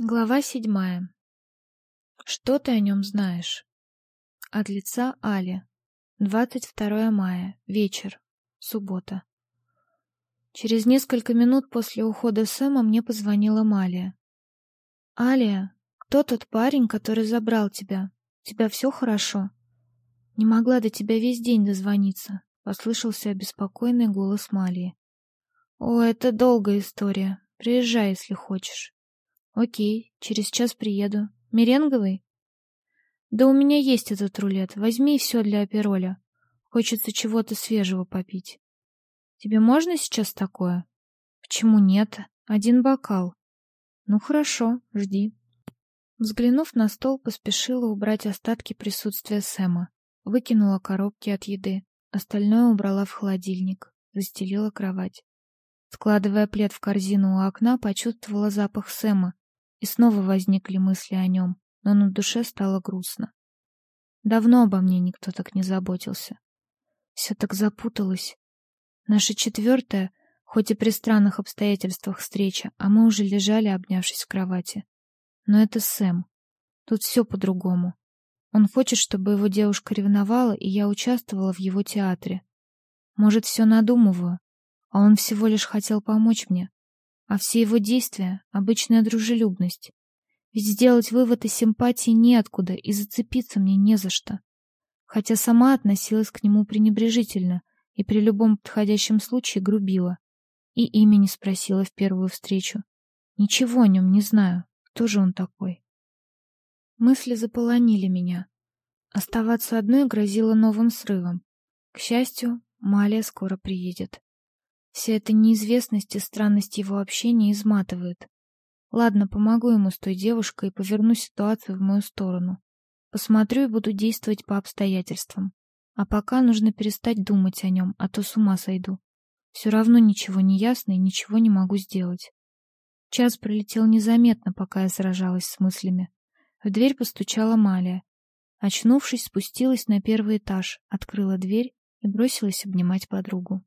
Глава седьмая. Что ты о нем знаешь? От лица Али. 22 мая. Вечер. Суббота. Через несколько минут после ухода Сэма мне позвонила Малия. «Алия, кто тот парень, который забрал тебя? У тебя все хорошо?» «Не могла до тебя весь день дозвониться», — послышался обеспокоенный голос Малии. «О, это долгая история. Приезжай, если хочешь». Окей, через час приеду. Меренговый? Да у меня есть этот рулет. Возьми все для опероля. Хочется чего-то свежего попить. Тебе можно сейчас такое? Почему нет? Один бокал. Ну хорошо, жди. Взглянув на стол, поспешила убрать остатки присутствия Сэма. Выкинула коробки от еды. Остальное убрала в холодильник. Застелила кровать. Складывая плед в корзину у окна, почувствовала запах Сэма и снова возникли мысли о нем, но на душе стало грустно. Давно обо мне никто так не заботился. Все так запуталось. Наша четвертая, хоть и при странных обстоятельствах встреча, а мы уже лежали, обнявшись в кровати. Но это Сэм. Тут все по-другому. Он хочет, чтобы его девушка ревновала, и я участвовала в его театре. Может, все надумываю, а он всего лишь хотел помочь мне, а все его действия — обычная дружелюбность. Ведь сделать вывод из симпатии неоткуда и зацепиться мне не за что. Хотя сама относилась к нему пренебрежительно и при любом подходящем случае грубила. И имени спросила в первую встречу. Ничего о нем не знаю. Кто же он такой? Мысли заполонили меня. Оставаться одной грозило новым срывом. К счастью, Малия скоро приедет. Вся эта неизвестность и странность его общения изматывает. Ладно, помогу ему с той девушкой и поверну ситуацию в мою сторону. Посмотрю и буду действовать по обстоятельствам. А пока нужно перестать думать о нем, а то с ума сойду. Все равно ничего не ясно и ничего не могу сделать. Час пролетел незаметно, пока я сражалась с мыслями. В дверь постучала Малия. Очнувшись, спустилась на первый этаж, открыла дверь и бросилась обнимать подругу.